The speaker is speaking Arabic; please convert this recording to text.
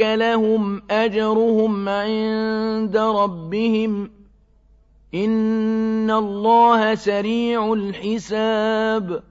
لهم أجرهم عند ربهم إن الله سريع الحساب